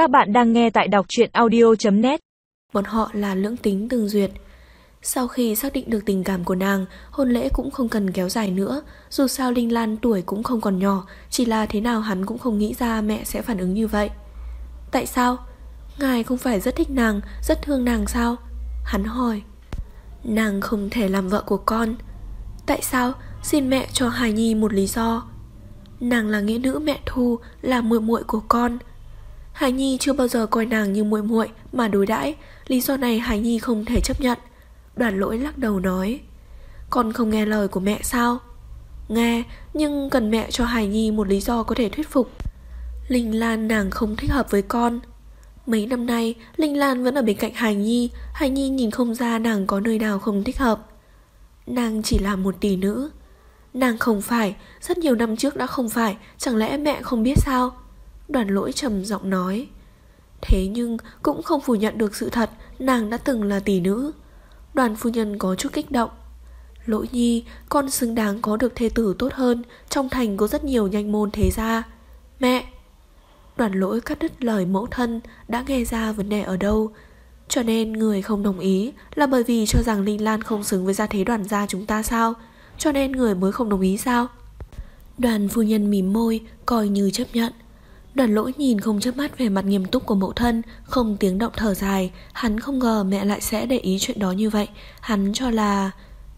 Các bạn đang nghe tại đọc truyện audio.net Bọn họ là lưỡng tính từng duyệt. Sau khi xác định được tình cảm của nàng, Hôn lễ cũng không cần kéo dài nữa. Dù sao Linh Lan tuổi cũng không còn nhỏ, Chỉ là thế nào hắn cũng không nghĩ ra mẹ sẽ phản ứng như vậy. Tại sao? Ngài không phải rất thích nàng, Rất thương nàng sao? Hắn hỏi. Nàng không thể làm vợ của con. Tại sao? Xin mẹ cho Hải Nhi một lý do. Nàng là nghĩa nữ mẹ Thu, Là muội muội của con. Hải Nhi chưa bao giờ coi nàng như muội muội mà đối đãi, lý do này Hải Nhi không thể chấp nhận. Đoàn lỗi lắc đầu nói, con không nghe lời của mẹ sao? Nghe, nhưng cần mẹ cho Hải Nhi một lý do có thể thuyết phục. Linh Lan nàng không thích hợp với con. Mấy năm nay, Linh Lan vẫn ở bên cạnh Hải Nhi, Hải Nhi nhìn không ra nàng có nơi nào không thích hợp. Nàng chỉ là một tỷ nữ. Nàng không phải, rất nhiều năm trước đã không phải, chẳng lẽ mẹ không biết sao? Đoàn lỗi trầm giọng nói. Thế nhưng cũng không phủ nhận được sự thật, Nàng đã từng là tỷ nữ. Đoàn phu nhân có chút kích động. Lỗi nhi, Con xứng đáng có được thê tử tốt hơn, Trong thành có rất nhiều nhanh môn thế gia. Mẹ! Đoàn lỗi cắt đứt lời mẫu thân, Đã nghe ra vấn đề ở đâu. Cho nên người không đồng ý Là bởi vì cho rằng Linh Lan không xứng với gia thế đoàn gia chúng ta sao? Cho nên người mới không đồng ý sao? Đoàn phu nhân mỉm môi, Coi như chấp nhận. Đoàn lỗi nhìn không chớp mắt về mặt nghiêm túc của mẫu thân Không tiếng động thở dài. Hắn không ngờ mẹ lại sẽ để ý chuyện đó như vậy. Hắn cho là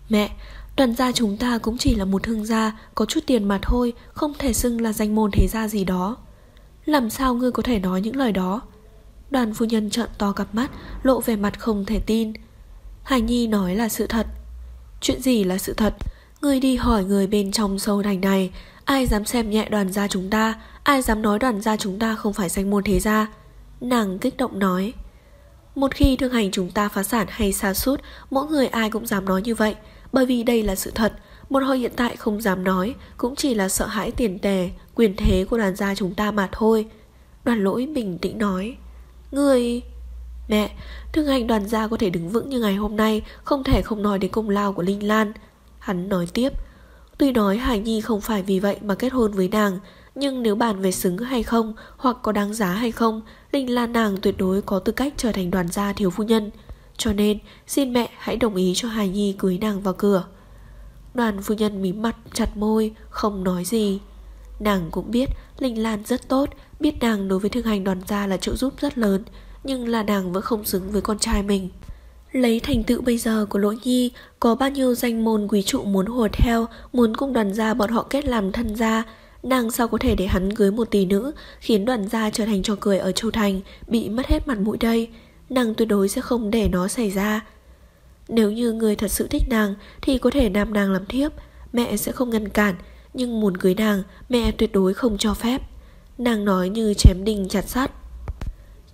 Mẹ, đoàn gia chúng ta cũng chỉ là một thương gia Có chút tiền mà thôi Không thể xưng là danh môn thế gia gì đó. Làm sao ngươi có thể nói những lời đó? Đoàn phu nhân trợn to cặp mắt Lộ về mặt không thể tin. Hải Nhi nói là sự thật. Chuyện gì là sự thật? Ngươi đi hỏi người bên trong sâu thành này. Ai dám xem nhẹ đoàn gia chúng ta? Ai dám nói đoàn gia chúng ta không phải danh môn thế gia? Nàng kích động nói. Một khi thương hành chúng ta phá sản hay xa sút Mỗi người ai cũng dám nói như vậy. Bởi vì đây là sự thật. Một hội hiện tại không dám nói Cũng chỉ là sợ hãi tiền tề Quyền thế của đoàn gia chúng ta mà thôi. Đoàn lỗi bình tĩnh nói. Người... Mẹ, thương hành đoàn gia có thể đứng vững như ngày hôm nay Không thể không nói đến công lao của Linh Lan. Hắn nói tiếp, Tuy nói Hải Nhi không phải vì vậy mà kết hôn với nàng, Nhưng nếu bàn về xứng hay không, Hoặc có đáng giá hay không, Linh Lan nàng tuyệt đối có tư cách trở thành đoàn gia thiếu phu nhân. Cho nên, xin mẹ hãy đồng ý cho Hải Nhi cưới nàng vào cửa. Đoàn phu nhân mím mặt chặt môi, Không nói gì. Nàng cũng biết Linh Lan rất tốt, Biết nàng đối với thương hành đoàn gia là trợ giúp rất lớn, Nhưng là nàng vẫn không xứng với con trai mình. Lấy thành tựu bây giờ của Lỗ Nhi, có bao nhiêu danh môn quý trụ muốn hùa theo, muốn cùng đoàn gia bọn họ kết làm thân gia, nàng sao có thể để hắn cưới một tỷ nữ, khiến đoàn gia trở thành trò cười ở Châu Thành, bị mất hết mặt mũi đây. Nàng tuyệt đối sẽ không để nó xảy ra. Nếu như người thật sự thích nàng, thì có thể nạp nàng làm thiếp, mẹ sẽ không ngăn cản, nhưng muốn cưới nàng, mẹ tuyệt đối không cho phép. Nàng nói như chém đinh chặt sắt.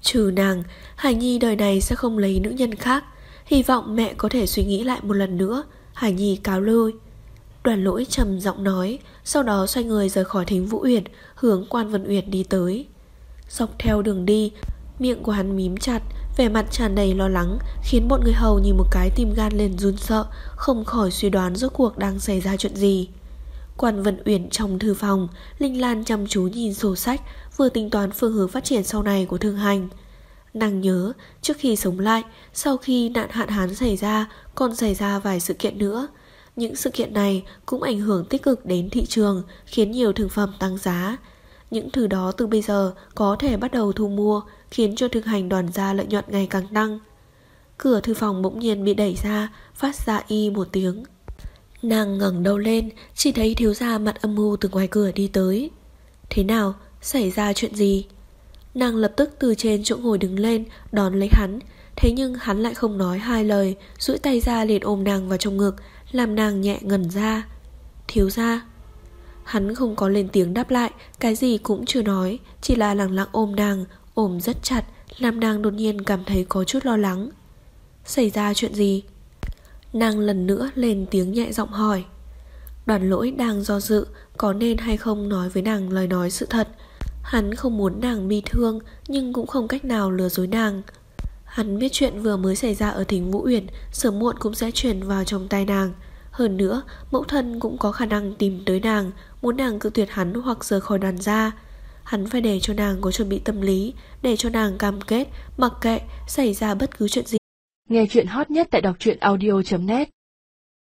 Trừ nàng, Hải Nhi đời này sẽ không lấy nữ nhân khác. Hy vọng mẹ có thể suy nghĩ lại một lần nữa, Hải Nhi cáo lôi. Đoàn lỗi trầm giọng nói, Sau đó xoay người rời khỏi thính Vũ Uyển, Hướng quan Vân Uyển đi tới. Dọc theo đường đi, Miệng của hắn mím chặt, Vẻ mặt tràn đầy lo lắng, Khiến bọn người hầu nhìn một cái tim gan lên run sợ, Không khỏi suy đoán rốt cuộc đang xảy ra chuyện gì. Quan Vân Uyển trong thư phòng, Linh Lan chăm chú nhìn sổ sách, Vừa tính toán phương hướng phát triển sau này của thương hành. Nàng nhớ, trước khi sống lại, sau khi nạn hạn hán xảy ra, còn xảy ra vài sự kiện nữa. Những sự kiện này cũng ảnh hưởng tích cực đến thị trường, khiến nhiều thực phẩm tăng giá. Những thứ đó từ bây giờ có thể bắt đầu thu mua, khiến cho thực hành đoàn gia lợi nhuận ngày càng tăng. Cửa thư phòng bỗng nhiên bị đẩy ra, phát ra y một tiếng. Nàng ngẩng đầu lên, chỉ thấy thiếu gia mặt âm mưu từ ngoài cửa đi tới. Thế nào? Xảy ra chuyện gì? Nàng lập tức từ trên chỗ ngồi đứng lên, Đón lấy hắn. Thế nhưng hắn lại không nói hai lời, duỗi tay ra liền ôm nàng vào trong ngực, Làm nàng nhẹ ngẩn ra. Thiếu ra Hắn không có lên tiếng đáp lại, Cái gì cũng chưa nói, Chỉ là lặng lặng ôm nàng, Ôm rất chặt, Làm nàng đột nhiên cảm thấy có chút lo lắng. Xảy ra chuyện gì? Nàng lần nữa lên tiếng nhẹ giọng hỏi. Đoàn lỗi đang do dự, Có nên hay không nói với nàng lời nói sự thật? Hắn không muốn nàng bi thương Nhưng cũng không cách nào lừa dối nàng. Hắn biết chuyện vừa mới xảy ra ở thính Vũ Uyển Sớm muộn cũng sẽ truyền vào trong tay nàng. Hơn nữa Mẫu thân cũng có khả năng tìm tới nàng Muốn nàng cự tuyệt hắn hoặc rời khỏi đoàn gia. Hắn phải để cho nàng có chuẩn bị tâm lý, để cho nàng cam kết, mặc kệ, xảy ra bất cứ chuyện gì. Nghe chuyện hot nhất tại đọc truyện audio.net